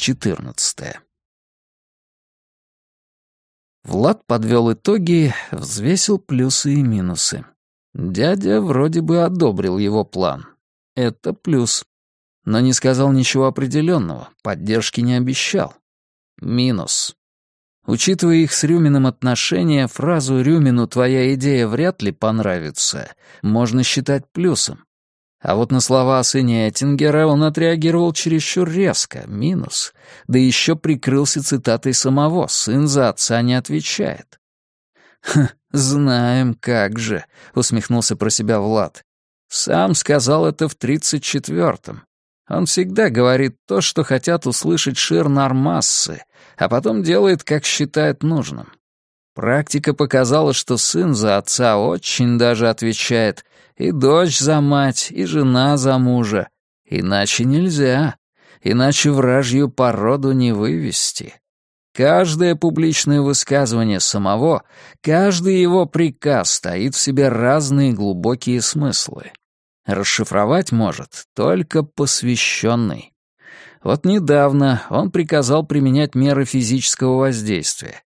14. Влад подвел итоги, взвесил плюсы и минусы. Дядя вроде бы одобрил его план. Это плюс. Но не сказал ничего определенного, поддержки не обещал. Минус. Учитывая их с Рюминым отношения, фразу «Рюмину твоя идея вряд ли понравится» можно считать плюсом. А вот на слова о сыне Эттингера он отреагировал чересчур резко, минус, да еще прикрылся цитатой самого «сын за отца не отвечает». «Хм, знаем, как же», — усмехнулся про себя Влад. «Сам сказал это в тридцать четвертом. Он всегда говорит то, что хотят услышать шир-нармассы, а потом делает, как считает нужным. Практика показала, что сын за отца очень даже отвечает, и дочь за мать, и жена за мужа. Иначе нельзя, иначе вражью породу не вывести. Каждое публичное высказывание самого, каждый его приказ стоит в себе разные глубокие смыслы. Расшифровать может только посвященный. Вот недавно он приказал применять меры физического воздействия.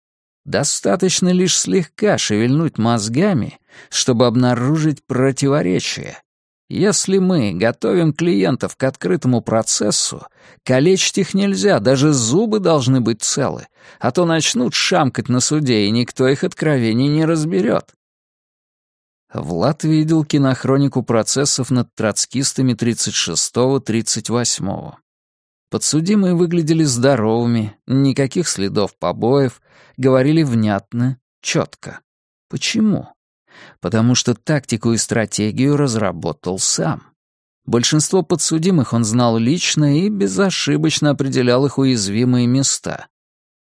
Достаточно лишь слегка шевельнуть мозгами, чтобы обнаружить противоречие. Если мы готовим клиентов к открытому процессу, калечить их нельзя, даже зубы должны быть целы, а то начнут шамкать на суде, и никто их откровений не разберет. Влад видел кинохронику процессов над троцкистами 36-38. Подсудимые выглядели здоровыми, никаких следов побоев, говорили внятно, четко. Почему? Потому что тактику и стратегию разработал сам. Большинство подсудимых он знал лично и безошибочно определял их уязвимые места.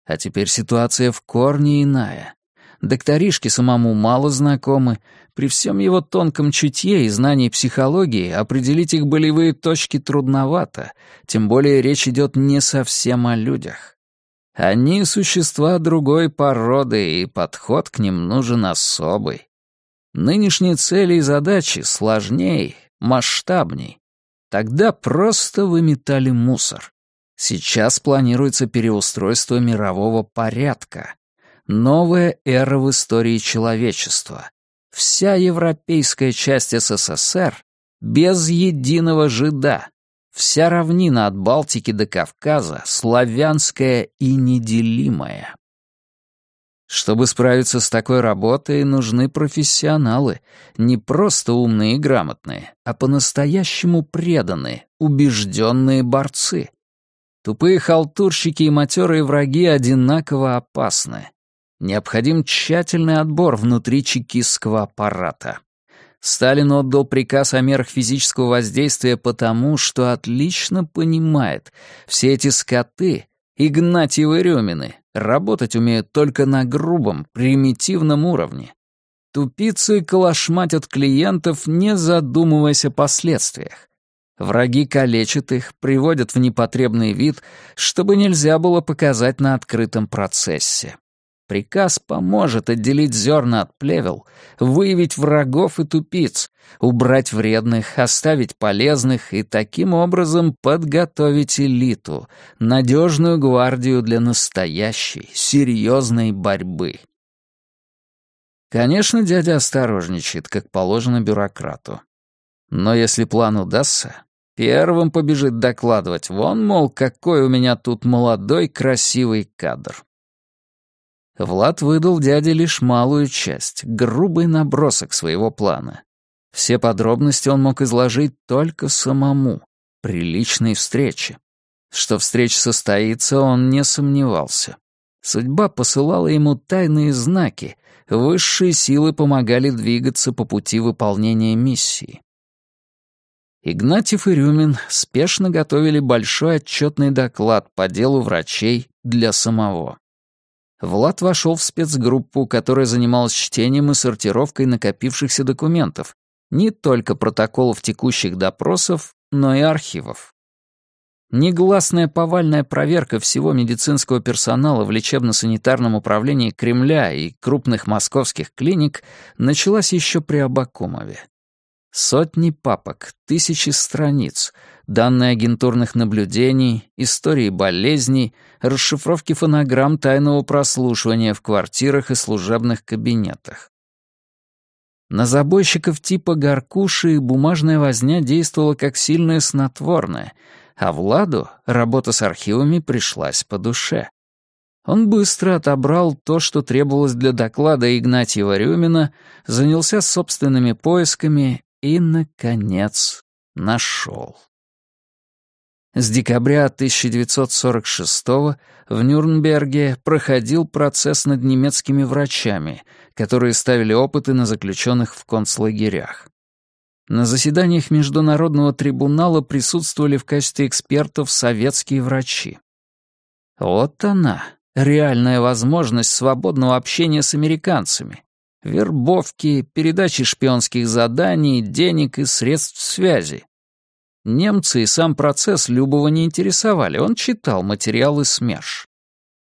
А теперь ситуация в корне иная. Докторишки самому мало знакомы. При всем его тонком чутье и знании психологии определить их болевые точки трудновато, тем более речь идет не совсем о людях. Они — существа другой породы, и подход к ним нужен особый. Нынешние цели и задачи сложней, масштабней. Тогда просто выметали мусор. Сейчас планируется переустройство мирового порядка. Новая эра в истории человечества. Вся европейская часть СССР без единого жида. Вся равнина от Балтики до Кавказа славянская и неделимая. Чтобы справиться с такой работой, нужны профессионалы, не просто умные и грамотные, а по-настоящему преданные, убежденные борцы. Тупые халтурщики и матерые враги одинаково опасны. Необходим тщательный отбор внутри чекистского аппарата. Сталин отдал приказ о мерах физического воздействия потому, что отлично понимает, все эти скоты, Игнатьевы Рюмины, работать умеют только на грубом, примитивном уровне. Тупицы калашматят клиентов, не задумываясь о последствиях. Враги калечат их, приводят в непотребный вид, чтобы нельзя было показать на открытом процессе. Приказ поможет отделить зерна от плевел, выявить врагов и тупиц, убрать вредных, оставить полезных и таким образом подготовить элиту, надежную гвардию для настоящей, серьезной борьбы. Конечно, дядя осторожничает, как положено бюрократу. Но если план удастся, первым побежит докладывать, вон, мол, какой у меня тут молодой красивый кадр. Влад выдал дяде лишь малую часть, грубый набросок своего плана. Все подробности он мог изложить только самому, при личной встрече. Что встреча состоится, он не сомневался. Судьба посылала ему тайные знаки, высшие силы помогали двигаться по пути выполнения миссии. Игнатьев и Рюмин спешно готовили большой отчетный доклад по делу врачей для самого. Влад вошел в спецгруппу, которая занималась чтением и сортировкой накопившихся документов, не только протоколов текущих допросов, но и архивов. Негласная повальная проверка всего медицинского персонала в лечебно-санитарном управлении Кремля и крупных московских клиник началась еще при Абакумове. Сотни папок, тысячи страниц, данные агентурных наблюдений, истории болезней, расшифровки фонограмм тайного прослушивания в квартирах и служебных кабинетах. На забойщиков типа Гаркуши бумажная возня действовала как сильное снотворное, а Владу работа с архивами пришлась по душе. Он быстро отобрал то, что требовалось для доклада Игнатьева Рюмина, занялся собственными поисками и, наконец, нашел. С декабря 1946 в Нюрнберге проходил процесс над немецкими врачами, которые ставили опыты на заключенных в концлагерях. На заседаниях Международного трибунала присутствовали в качестве экспертов советские врачи. Вот она, реальная возможность свободного общения с американцами, вербовки, передачи шпионских заданий, денег и средств связи. Немцы и сам процесс Любова не интересовали, он читал материалы СМЕРШ.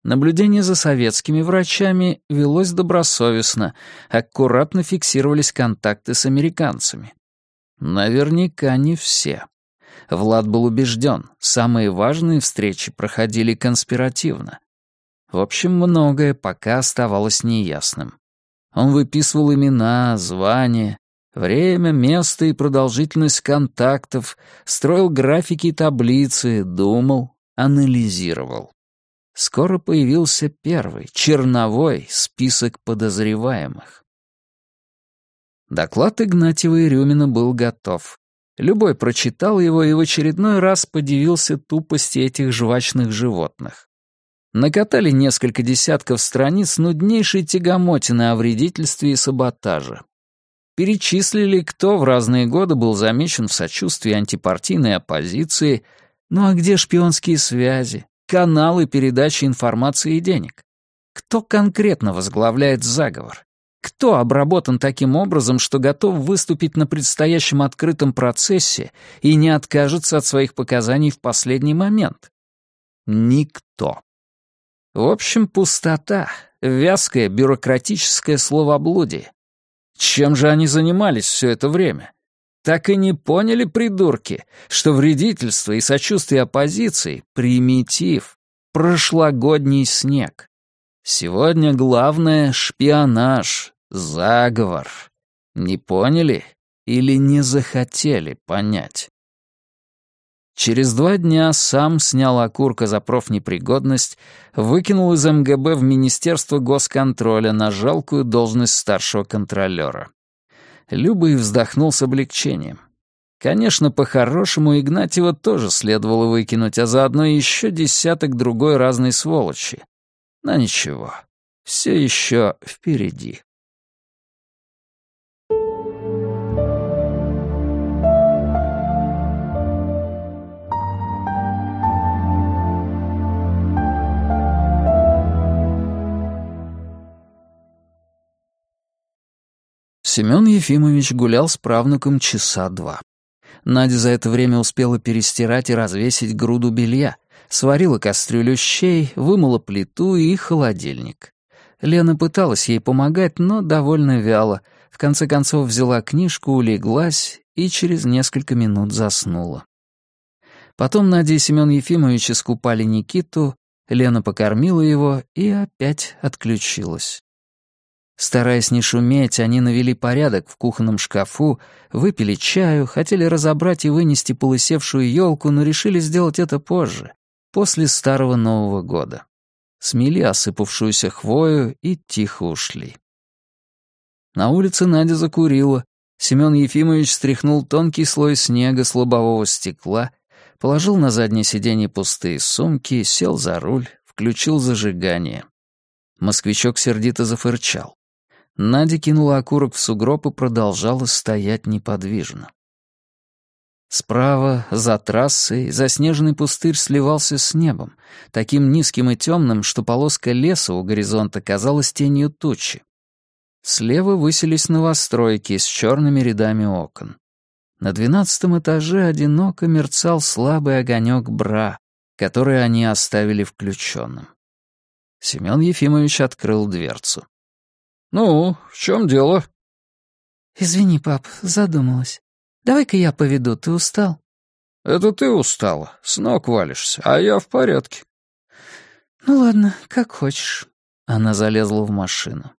Наблюдение за советскими врачами велось добросовестно, аккуратно фиксировались контакты с американцами. Наверняка не все. Влад был убежден, самые важные встречи проходили конспиративно. В общем, многое пока оставалось неясным. Он выписывал имена, звания, время, место и продолжительность контактов, строил графики и таблицы, думал, анализировал. Скоро появился первый, черновой, список подозреваемых. Доклад Игнатьева и Рюмина был готов. Любой прочитал его и в очередной раз подивился тупости этих жвачных животных. Накатали несколько десятков страниц нуднейшей тягомотины о вредительстве и саботаже. Перечислили, кто в разные годы был замечен в сочувствии антипартийной оппозиции, ну а где шпионские связи, каналы передачи информации и денег? Кто конкретно возглавляет заговор? Кто обработан таким образом, что готов выступить на предстоящем открытом процессе и не откажется от своих показаний в последний момент? Никто. В общем, пустота, вязкое бюрократическое словоблудие. Чем же они занимались все это время? Так и не поняли, придурки, что вредительство и сочувствие оппозиции — примитив, прошлогодний снег. Сегодня главное — шпионаж, заговор. Не поняли или не захотели понять? Через два дня сам снял окурка за профнепригодность, выкинул из МГБ в Министерство госконтроля на жалкую должность старшего контролера. Люба и вздохнул с облегчением. Конечно, по-хорошему Игнатьева тоже следовало выкинуть, а заодно еще десяток другой разной сволочи. Но ничего, все еще впереди. Семен Ефимович гулял с правнуком часа два. Надя за это время успела перестирать и развесить груду белья, сварила кастрюлю щей, вымыла плиту и холодильник. Лена пыталась ей помогать, но довольно вяло. В конце концов взяла книжку, улеглась и через несколько минут заснула. Потом Надя и Семен Ефимович искупали Никиту, Лена покормила его и опять отключилась. Стараясь не шуметь, они навели порядок в кухонном шкафу, выпили чаю, хотели разобрать и вынести полысевшую елку, но решили сделать это позже, после Старого Нового года. Смели осыпавшуюся хвою и тихо ушли. На улице Надя закурила. Семен Ефимович стряхнул тонкий слой снега с лобового стекла, положил на заднее сиденье пустые сумки, сел за руль, включил зажигание. Москвичок сердито зафырчал. Надя кинула окурок в сугроб и продолжала стоять неподвижно. Справа, за трассой, заснеженный пустырь сливался с небом, таким низким и темным, что полоска леса у горизонта казалась тенью тучи. Слева высились новостройки с черными рядами окон. На двенадцатом этаже одиноко мерцал слабый огонек бра, который они оставили включенным. Семен Ефимович открыл дверцу. «Ну, в чем дело?» «Извини, пап, задумалась. Давай-ка я поведу, ты устал?» «Это ты устала, с ног валишься, а я в порядке». «Ну ладно, как хочешь». Она залезла в машину.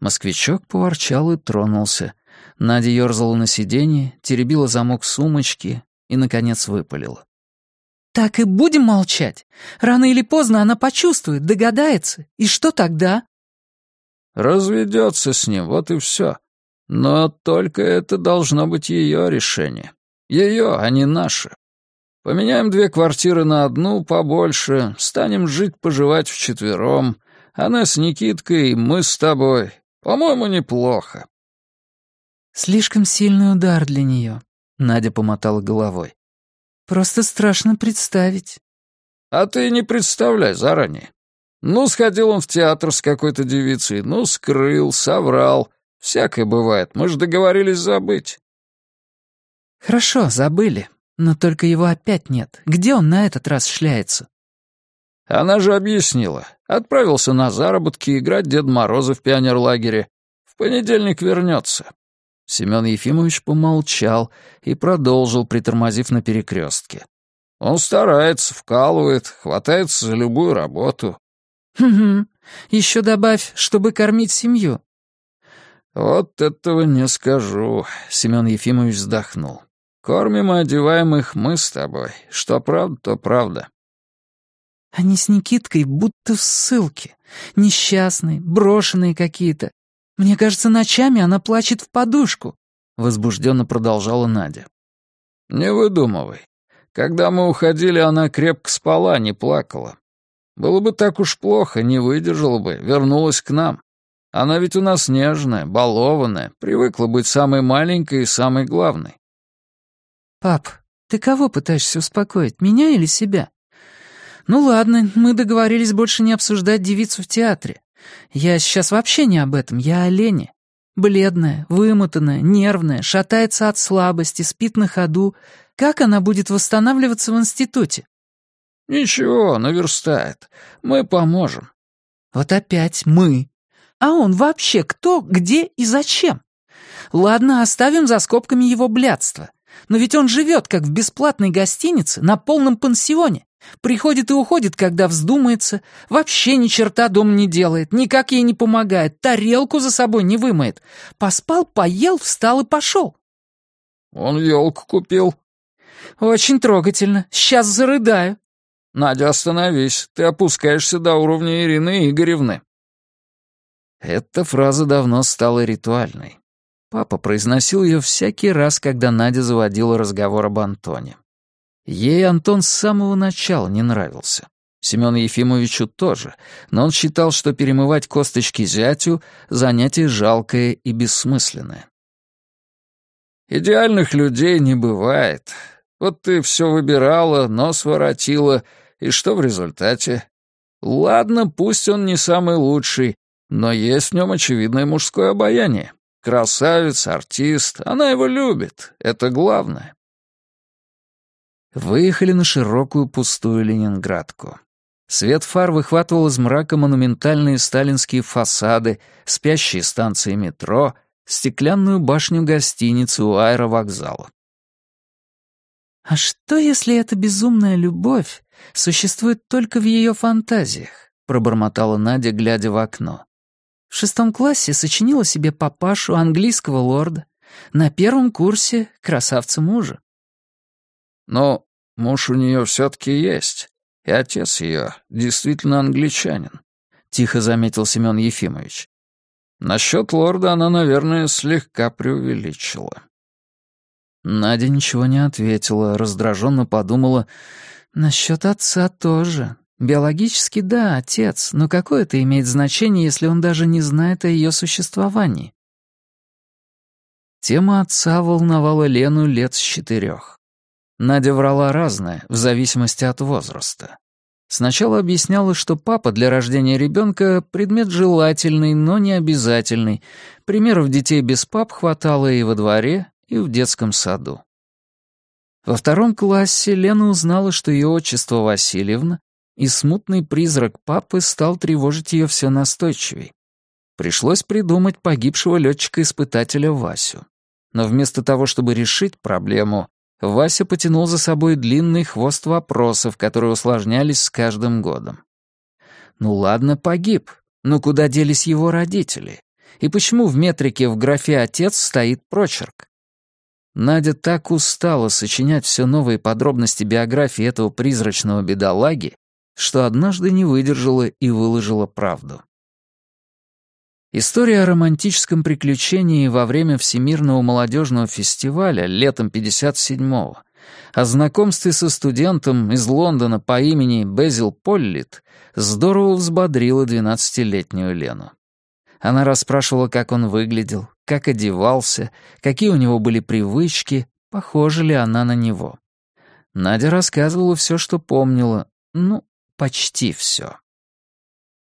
Москвичок поворчал и тронулся. Надя ёрзала на сиденье, теребила замок сумочки и, наконец, выпалила. «Так и будем молчать? Рано или поздно она почувствует, догадается. И что тогда?» «Разведется с ним, вот и все. Но только это должно быть ее решение. Ее, а не наше. Поменяем две квартиры на одну побольше, станем жить-поживать вчетвером. Она с Никиткой, мы с тобой. По-моему, неплохо». «Слишком сильный удар для нее», — Надя помотала головой. «Просто страшно представить». «А ты не представляй заранее. Ну, сходил он в театр с какой-то девицей, ну, скрыл, соврал. Всякое бывает, мы же договорились забыть». «Хорошо, забыли. Но только его опять нет. Где он на этот раз шляется?» Она же объяснила. Отправился на заработки играть Дед Мороза в пионерлагере. В понедельник вернется. Семен Ефимович помолчал и продолжил, притормозив на перекрестке. Он старается, вкалывает, хватается за любую работу. «Угу. Еще добавь, чтобы кормить семью». «Вот этого не скажу», — Семен Ефимович вздохнул. «Кормим и одеваем их мы с тобой. Что правда, то правда». Они с Никиткой будто в ссылке. Несчастные, брошенные какие-то. Мне кажется, ночами она плачет в подушку», — возбужденно продолжала Надя. «Не выдумывай. Когда мы уходили, она крепко спала, не плакала. Было бы так уж плохо, не выдержала бы, вернулась к нам. Она ведь у нас нежная, балованная, привыкла быть самой маленькой и самой главной». «Пап, ты кого пытаешься успокоить, меня или себя?» «Ну ладно, мы договорились больше не обсуждать девицу в театре. Я сейчас вообще не об этом, я о Лене. Бледная, вымотанная, нервная, шатается от слабости, спит на ходу. Как она будет восстанавливаться в институте?» «Ничего, наверстает. Мы поможем». «Вот опять мы. А он вообще кто, где и зачем? Ладно, оставим за скобками его блядство. Но ведь он живет, как в бесплатной гостинице, на полном пансионе. Приходит и уходит, когда вздумается, вообще ни черта дом не делает, никак ей не помогает, тарелку за собой не вымоет. Поспал, поел, встал и пошел. Он елку купил. Очень трогательно. Сейчас зарыдаю. Надя, остановись. Ты опускаешься до уровня Ирины Игоревны. Эта фраза давно стала ритуальной. Папа произносил ее всякий раз, когда Надя заводила разговор об Антоне. Ей Антон с самого начала не нравился. Семену Ефимовичу тоже, но он считал, что перемывать косточки зятю — занятие жалкое и бессмысленное. «Идеальных людей не бывает. Вот ты все выбирала, нос воротила, и что в результате? Ладно, пусть он не самый лучший, но есть в нем очевидное мужское обаяние. Красавец, артист, она его любит, это главное. Выехали на широкую пустую Ленинградку. Свет фар выхватывал из мрака монументальные сталинские фасады, спящие станции метро, стеклянную башню гостиницы у аэровокзала. «А что, если эта безумная любовь существует только в ее фантазиях?» — пробормотала Надя, глядя в окно. «В шестом классе сочинила себе папашу английского лорда, на первом курсе — красавца мужа. Но муж у нее все-таки есть, и отец ее действительно англичанин», — тихо заметил Семен Ефимович. «Насчет лорда она, наверное, слегка преувеличила». Надя ничего не ответила, раздраженно подумала, «Насчет отца тоже. Биологически, да, отец, но какое это имеет значение, если он даже не знает о ее существовании?» Тема отца волновала Лену лет с четырех. Надя врала разное, в зависимости от возраста. Сначала объясняла, что папа для рождения ребенка предмет желательный, но не обязательный. Примеров детей без пап хватало и во дворе, и в детском саду. Во втором классе Лена узнала, что ее отчество Васильевна, и смутный призрак папы стал тревожить ее все настойчивей. Пришлось придумать погибшего летчика-испытателя Васю. но вместо того, чтобы решить проблему, Вася потянул за собой длинный хвост вопросов, которые усложнялись с каждым годом. Ну ладно, погиб, но куда делись его родители? И почему в метрике в графе «отец» стоит прочерк? Надя так устала сочинять все новые подробности биографии этого призрачного бедолаги, что однажды не выдержала и выложила правду. История о романтическом приключении во время Всемирного молодежного фестиваля летом 57-го, о знакомстве со студентом из Лондона по имени Безил Поллит здорово взбодрила 12-летнюю Лену. Она расспрашивала, как он выглядел, как одевался, какие у него были привычки, похожа ли она на него. Надя рассказывала все, что помнила, ну, почти все.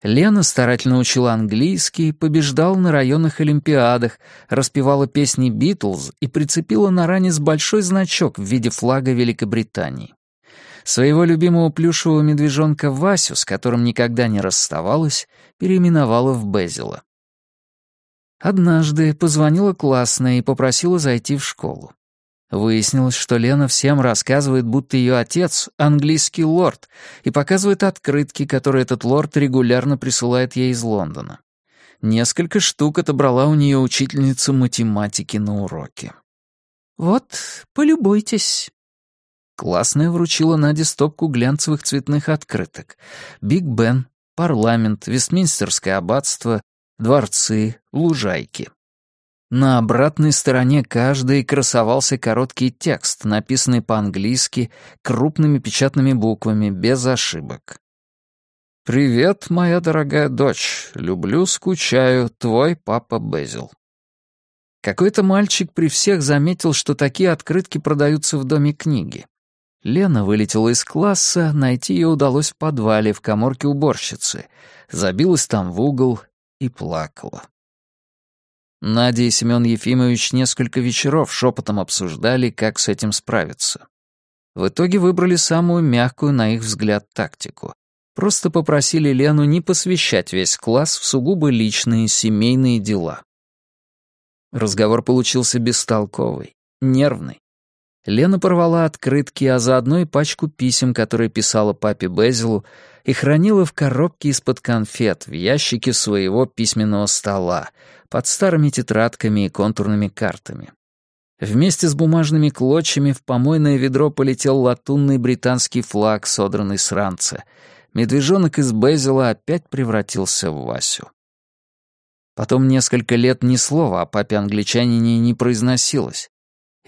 Лена старательно учила английский, побеждала на районных олимпиадах, распевала песни «Битлз» и прицепила на ранец большой значок в виде флага Великобритании. Своего любимого плюшевого медвежонка Васю, с которым никогда не расставалась, переименовала в Безила. Однажды позвонила классная и попросила зайти в школу. Выяснилось, что Лена всем рассказывает, будто ее отец — английский лорд, и показывает открытки, которые этот лорд регулярно присылает ей из Лондона. Несколько штук отобрала у нее учительница математики на уроке. «Вот, полюбуйтесь». Классная вручила Наде стопку глянцевых цветных открыток. Биг Бен, парламент, Вестминстерское аббатство, дворцы, лужайки. На обратной стороне каждой красовался короткий текст, написанный по-английски, крупными печатными буквами, без ошибок. «Привет, моя дорогая дочь. Люблю, скучаю. Твой папа Безил». Какой-то мальчик при всех заметил, что такие открытки продаются в доме книги. Лена вылетела из класса, найти ее удалось в подвале в коморке уборщицы, забилась там в угол и плакала. Надя и Семен Ефимович несколько вечеров шепотом обсуждали, как с этим справиться. В итоге выбрали самую мягкую, на их взгляд, тактику. Просто попросили Лену не посвящать весь класс в сугубо личные семейные дела. Разговор получился бестолковый, нервный. Лена порвала открытки, а заодно и пачку писем, которые писала папе Безилу, и хранила в коробке из-под конфет в ящике своего письменного стола, под старыми тетрадками и контурными картами. Вместе с бумажными клочьями в помойное ведро полетел латунный британский флаг, содранный с ранца. Медвежонок из Безила опять превратился в Васю. Потом несколько лет ни слова о папе-англичанине не произносилось.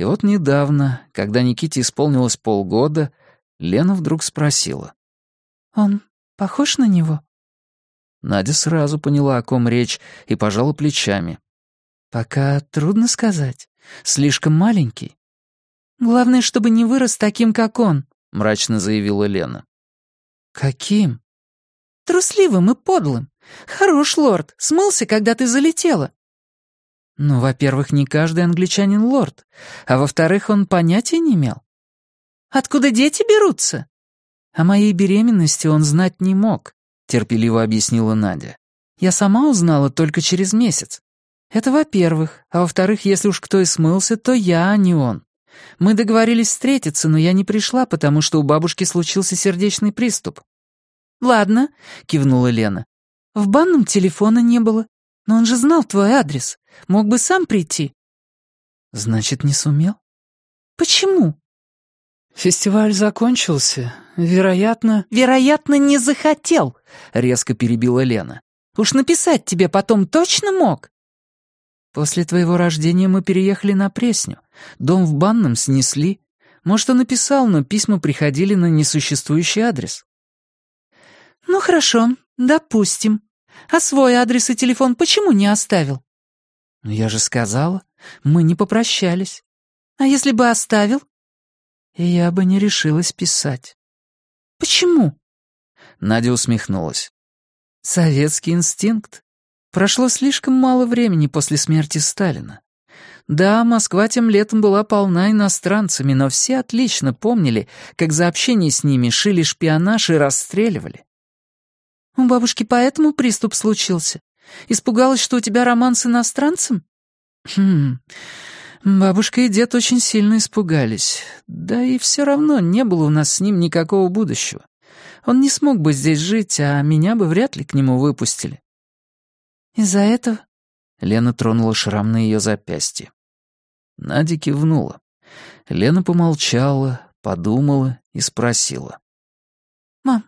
И вот недавно, когда Никите исполнилось полгода, Лена вдруг спросила. «Он похож на него?» Надя сразу поняла, о ком речь, и пожала плечами. «Пока трудно сказать. Слишком маленький». «Главное, чтобы не вырос таким, как он», — мрачно заявила Лена. «Каким?» «Трусливым и подлым. Хорош, лорд, смылся, когда ты залетела». «Ну, во-первых, не каждый англичанин лорд, а во-вторых, он понятия не имел». «Откуда дети берутся?» О моей беременности он знать не мог терпеливо объяснила Надя. «Я сама узнала только через месяц. Это во-первых. А во-вторых, если уж кто и смылся, то я, а не он. Мы договорились встретиться, но я не пришла, потому что у бабушки случился сердечный приступ». «Ладно», — кивнула Лена. «В банном телефона не было. Но он же знал твой адрес. Мог бы сам прийти». «Значит, не сумел?» «Почему?» «Фестиваль закончился. Вероятно...» «Вероятно, не захотел», — резко перебила Лена. «Уж написать тебе потом точно мог?» «После твоего рождения мы переехали на Пресню. Дом в Банном снесли. Может, он написал, но письма приходили на несуществующий адрес». «Ну хорошо, допустим. А свой адрес и телефон почему не оставил?» «Ну я же сказала, мы не попрощались. А если бы оставил?» Я бы не решилась писать. Почему? Надя усмехнулась. Советский инстинкт. Прошло слишком мало времени после смерти Сталина. Да, Москва тем летом была полна иностранцами, но все отлично помнили, как за общение с ними шили шпионаж и расстреливали. У бабушки поэтому приступ случился. Испугалась, что у тебя роман с иностранцем? Хм, Бабушка и дед очень сильно испугались. Да и все равно не было у нас с ним никакого будущего. Он не смог бы здесь жить, а меня бы вряд ли к нему выпустили. «Из-за этого?» Лена тронула шрам на ее запястье. Надя кивнула. Лена помолчала, подумала и спросила. «Мам,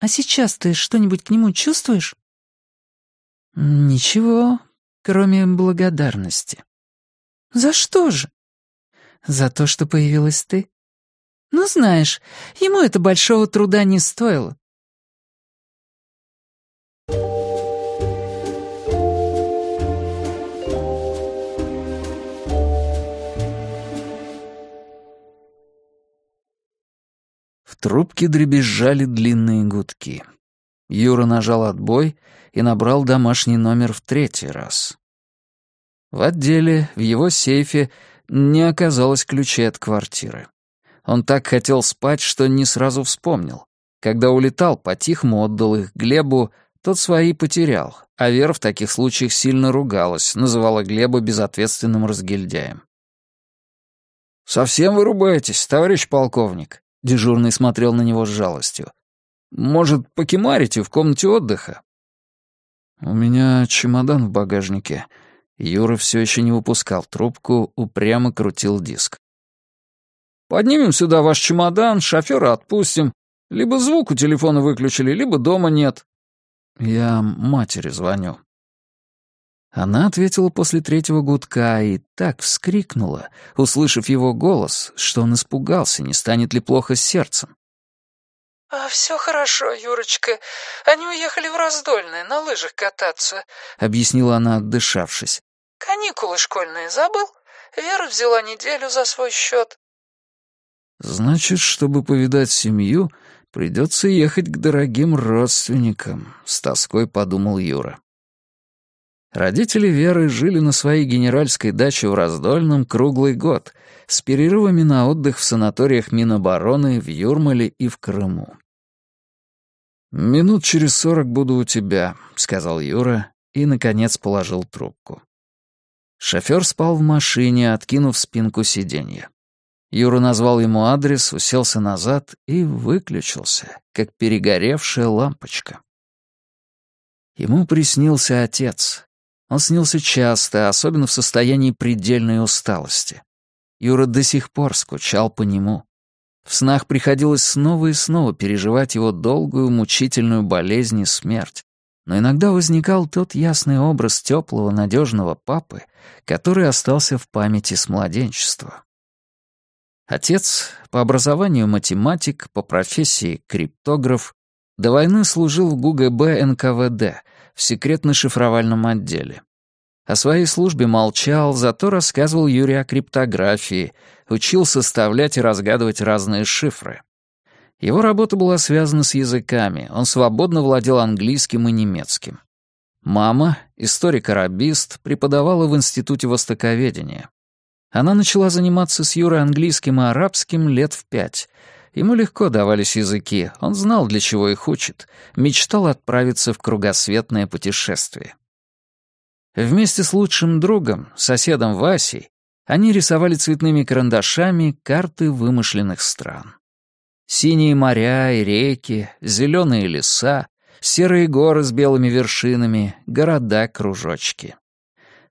а сейчас ты что-нибудь к нему чувствуешь?» «Ничего, кроме благодарности». «За что же?» «За то, что появилась ты». «Ну, знаешь, ему это большого труда не стоило». Трубке дребезжали длинные гудки. Юра нажал отбой и набрал домашний номер в третий раз. В отделе, в его сейфе, не оказалось ключей от квартиры. Он так хотел спать, что не сразу вспомнил. Когда улетал, по-тихому отдал их Глебу, тот свои потерял, а Вера в таких случаях сильно ругалась, называла Глеба безответственным разгильдяем. «Совсем вырубаетесь, товарищ полковник?» Дежурный смотрел на него с жалостью. «Может, покемарите в комнате отдыха?» «У меня чемодан в багажнике», Юра все еще не выпускал трубку, упрямо крутил диск. «Поднимем сюда ваш чемодан, шофера отпустим. Либо звук у телефона выключили, либо дома нет». «Я матери звоню». Она ответила после третьего гудка и так вскрикнула, услышав его голос, что он испугался, не станет ли плохо с сердцем. «А все хорошо, Юрочка. Они уехали в Раздольное на лыжах кататься», — объяснила она, отдышавшись. Каникулы школьные забыл? Вера взяла неделю за свой счет. Значит, чтобы повидать семью, придется ехать к дорогим родственникам, с тоской подумал Юра. Родители Веры жили на своей генеральской даче в Раздольном круглый год, с перерывами на отдых в санаториях Минобороны в Юрмале и в Крыму. «Минут через сорок буду у тебя», — сказал Юра и, наконец, положил трубку. Шофер спал в машине, откинув спинку сиденья. Юра назвал ему адрес, уселся назад и выключился, как перегоревшая лампочка. Ему приснился отец. Он снился часто, особенно в состоянии предельной усталости. Юра до сих пор скучал по нему. В снах приходилось снова и снова переживать его долгую мучительную болезнь и смерть но иногда возникал тот ясный образ теплого, надежного папы, который остался в памяти с младенчества. Отец, по образованию математик, по профессии криптограф, до войны служил в ГУГБ НКВД в секретно-шифровальном отделе. О своей службе молчал, зато рассказывал Юрий о криптографии, учил составлять и разгадывать разные шифры. Его работа была связана с языками, он свободно владел английским и немецким. Мама, историк-арабист, преподавала в Институте Востоковедения. Она начала заниматься с Юрой английским и арабским лет в пять. Ему легко давались языки, он знал, для чего их учит, мечтал отправиться в кругосветное путешествие. Вместе с лучшим другом, соседом Васей, они рисовали цветными карандашами карты вымышленных стран. Синие моря и реки, зеленые леса, серые горы с белыми вершинами, города-кружочки.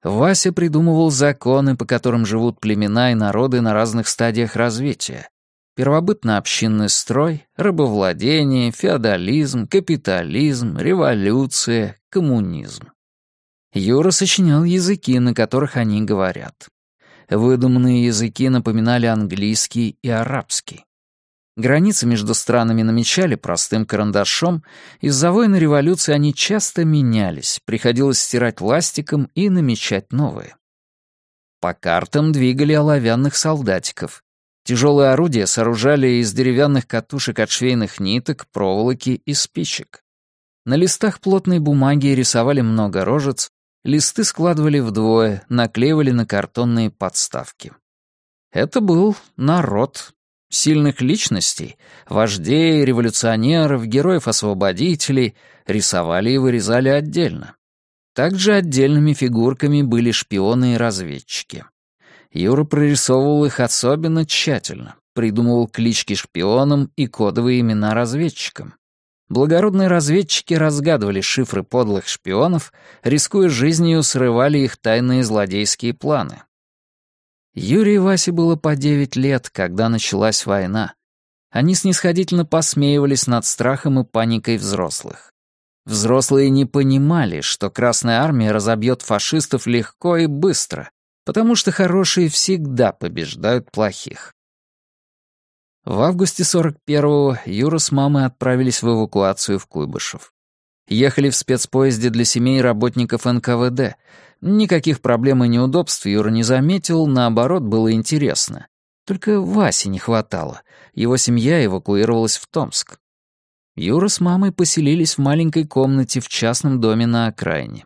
Вася придумывал законы, по которым живут племена и народы на разных стадиях развития. Первобытно-общинный строй, рабовладение, феодализм, капитализм, революция, коммунизм. Юра сочинял языки, на которых они говорят. Выдуманные языки напоминали английский и арабский. Границы между странами намечали простым карандашом, из-за войны революции они часто менялись, приходилось стирать ластиком и намечать новые. По картам двигали оловянных солдатиков. Тяжелые орудия сооружали из деревянных катушек от швейных ниток, проволоки и спичек. На листах плотной бумаги рисовали много рожец, листы складывали вдвое, наклеивали на картонные подставки. Это был народ, Сильных личностей, вождей, революционеров, героев-освободителей рисовали и вырезали отдельно. Также отдельными фигурками были шпионы и разведчики. Юра прорисовывал их особенно тщательно, придумывал клички шпионам и кодовые имена разведчикам. Благородные разведчики разгадывали шифры подлых шпионов, рискуя жизнью, срывали их тайные злодейские планы. Юрию и Васе было по девять лет, когда началась война. Они снисходительно посмеивались над страхом и паникой взрослых. Взрослые не понимали, что Красная Армия разобьет фашистов легко и быстро, потому что хорошие всегда побеждают плохих. В августе 41-го Юра с мамой отправились в эвакуацию в Куйбышев. Ехали в спецпоезде для семей работников НКВД. Никаких проблем и неудобств Юра не заметил, наоборот, было интересно. Только Васи не хватало. Его семья эвакуировалась в Томск. Юра с мамой поселились в маленькой комнате в частном доме на окраине.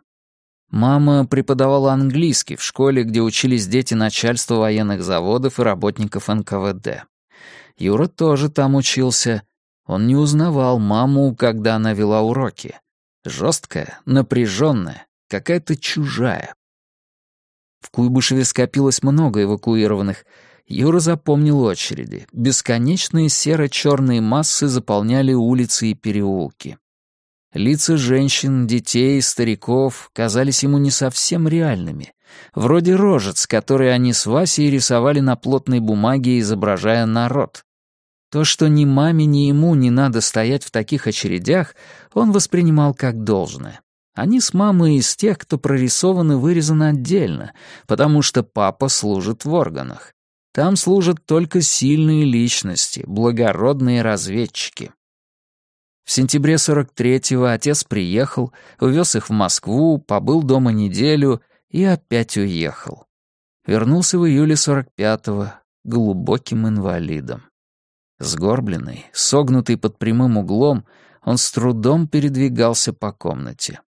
Мама преподавала английский в школе, где учились дети начальства военных заводов и работников НКВД. Юра тоже там учился. Он не узнавал маму, когда она вела уроки. Жесткая, напряженная, какая-то чужая. В Куйбышеве скопилось много эвакуированных. Юра запомнил очереди. Бесконечные серо-черные массы заполняли улицы и переулки. Лица женщин, детей, стариков казались ему не совсем реальными. Вроде рожец, которые они с Васей рисовали на плотной бумаге, изображая народ. То, что ни маме, ни ему не надо стоять в таких очередях, он воспринимал как должное. Они с мамой из тех, кто прорисован и вырезан отдельно, потому что папа служит в органах. Там служат только сильные личности, благородные разведчики. В сентябре 43-го отец приехал, увез их в Москву, побыл дома неделю и опять уехал. Вернулся в июле 45-го глубоким инвалидом. Сгорбленный, согнутый под прямым углом, он с трудом передвигался по комнате.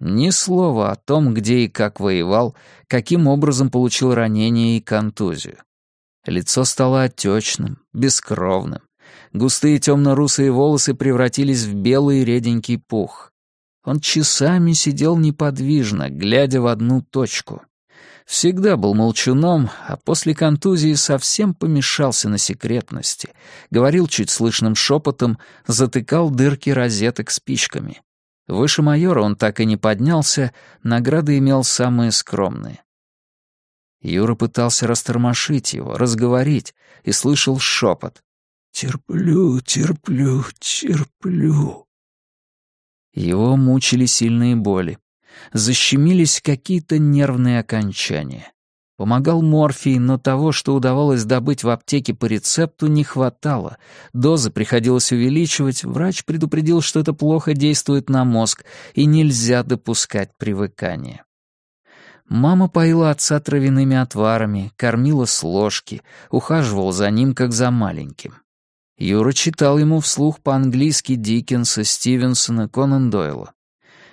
Ни слова о том, где и как воевал, каким образом получил ранение и контузию. Лицо стало отечным, бескровным. Густые темно-русые волосы превратились в белый реденький пух. Он часами сидел неподвижно, глядя в одну точку. Всегда был молчуном, а после контузии совсем помешался на секретности. Говорил чуть слышным шепотом, затыкал дырки розеток спичками. Выше майора он так и не поднялся, награды имел самые скромные. Юра пытался растормошить его, разговорить, и слышал шепот. «Терплю, терплю, терплю». Его мучили сильные боли. Защемились какие-то нервные окончания. Помогал морфий, но того, что удавалось добыть в аптеке по рецепту, не хватало. Дозы приходилось увеличивать, врач предупредил, что это плохо действует на мозг, и нельзя допускать привыкания. Мама поила отца травяными отварами, кормила с ложки, ухаживала за ним, как за маленьким. Юра читал ему вслух по-английски Диккенса, Стивенсона, Конан Дойла.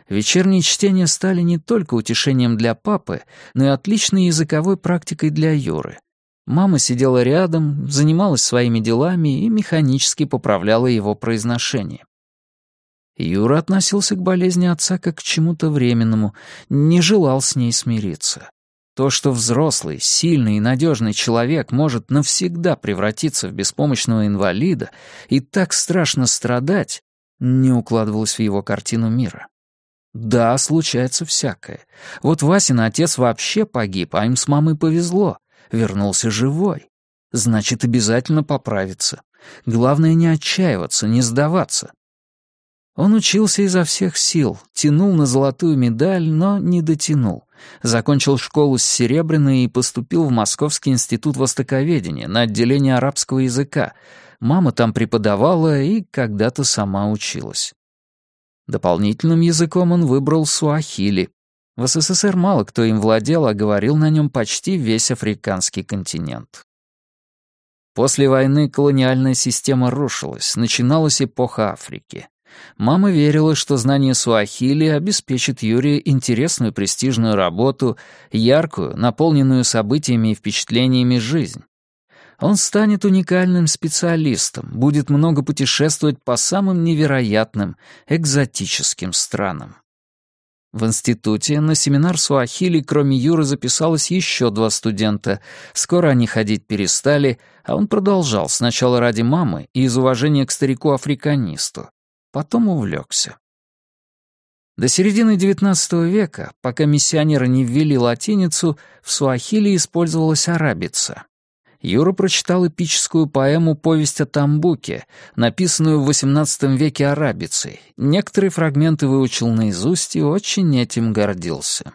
Вечерние чтения стали не только утешением для папы, но и отличной языковой практикой для Юры. Мама сидела рядом, занималась своими делами и механически поправляла его произношение. Юра относился к болезни отца как к чему-то временному, не желал с ней смириться. То, что взрослый, сильный и надежный человек может навсегда превратиться в беспомощного инвалида и так страшно страдать, не укладывалось в его картину мира. Да, случается всякое. Вот Васин отец вообще погиб, а им с мамой повезло. Вернулся живой. Значит, обязательно поправится. Главное не отчаиваться, не сдаваться. Он учился изо всех сил, тянул на золотую медаль, но не дотянул. Закончил школу с серебряной и поступил в Московский институт востоковедения на отделение арабского языка. Мама там преподавала и когда-то сама училась. Дополнительным языком он выбрал суахили. В СССР мало кто им владел, а говорил на нем почти весь африканский континент. После войны колониальная система рушилась, начиналась эпоха Африки. Мама верила, что знание суахили обеспечит Юрию интересную престижную работу, яркую, наполненную событиями и впечатлениями жизнь. Он станет уникальным специалистом, будет много путешествовать по самым невероятным, экзотическим странам. В институте на семинар суахили кроме Юры записалось еще два студента. Скоро они ходить перестали, а он продолжал сначала ради мамы и из уважения к старику-африканисту. Потом увлекся. До середины XIX века, пока миссионеры не ввели латиницу, в суахили использовалась арабица. Юра прочитал эпическую поэму «Повесть о Тамбуке», написанную в XVIII веке арабицей. Некоторые фрагменты выучил наизусть и очень этим гордился.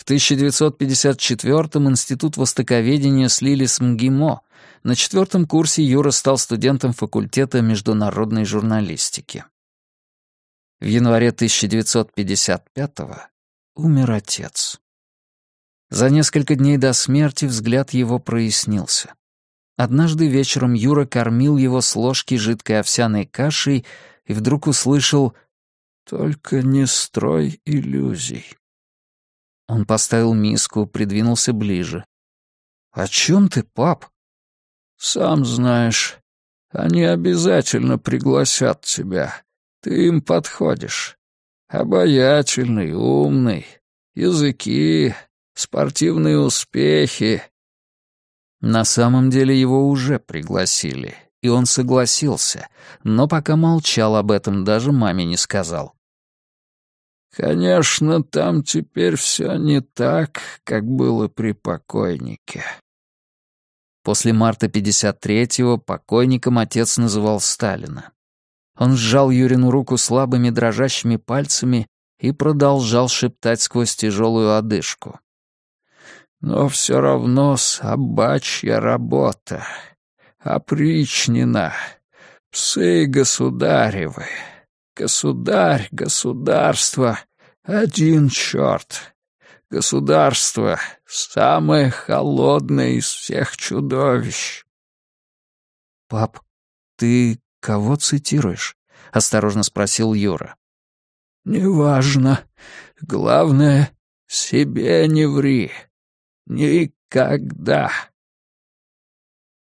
В 1954-м Институт востоковедения слили с МГИМО. На четвертом курсе Юра стал студентом факультета международной журналистики. В январе 1955-го умер отец. За несколько дней до смерти взгляд его прояснился. Однажды вечером Юра кормил его с ложки жидкой овсяной кашей и вдруг услышал «Только не строй иллюзий». Он поставил миску, придвинулся ближе. «О чем ты, пап?» «Сам знаешь, они обязательно пригласят тебя. Ты им подходишь. Обаятельный, умный, языки, спортивные успехи». На самом деле его уже пригласили, и он согласился, но пока молчал об этом, даже маме не сказал. «Конечно, там теперь все не так, как было при покойнике». После марта 53-го покойником отец называл Сталина. Он сжал Юрину руку слабыми дрожащими пальцами и продолжал шептать сквозь тяжелую одышку. Но все равно собачья работа. Опричнина. Псы государевы. Государь, государство. Один черт. Государство — самое холодное из всех чудовищ. «Пап, ты кого цитируешь?» — осторожно спросил Юра. «Неважно. Главное, себе не ври. Никогда.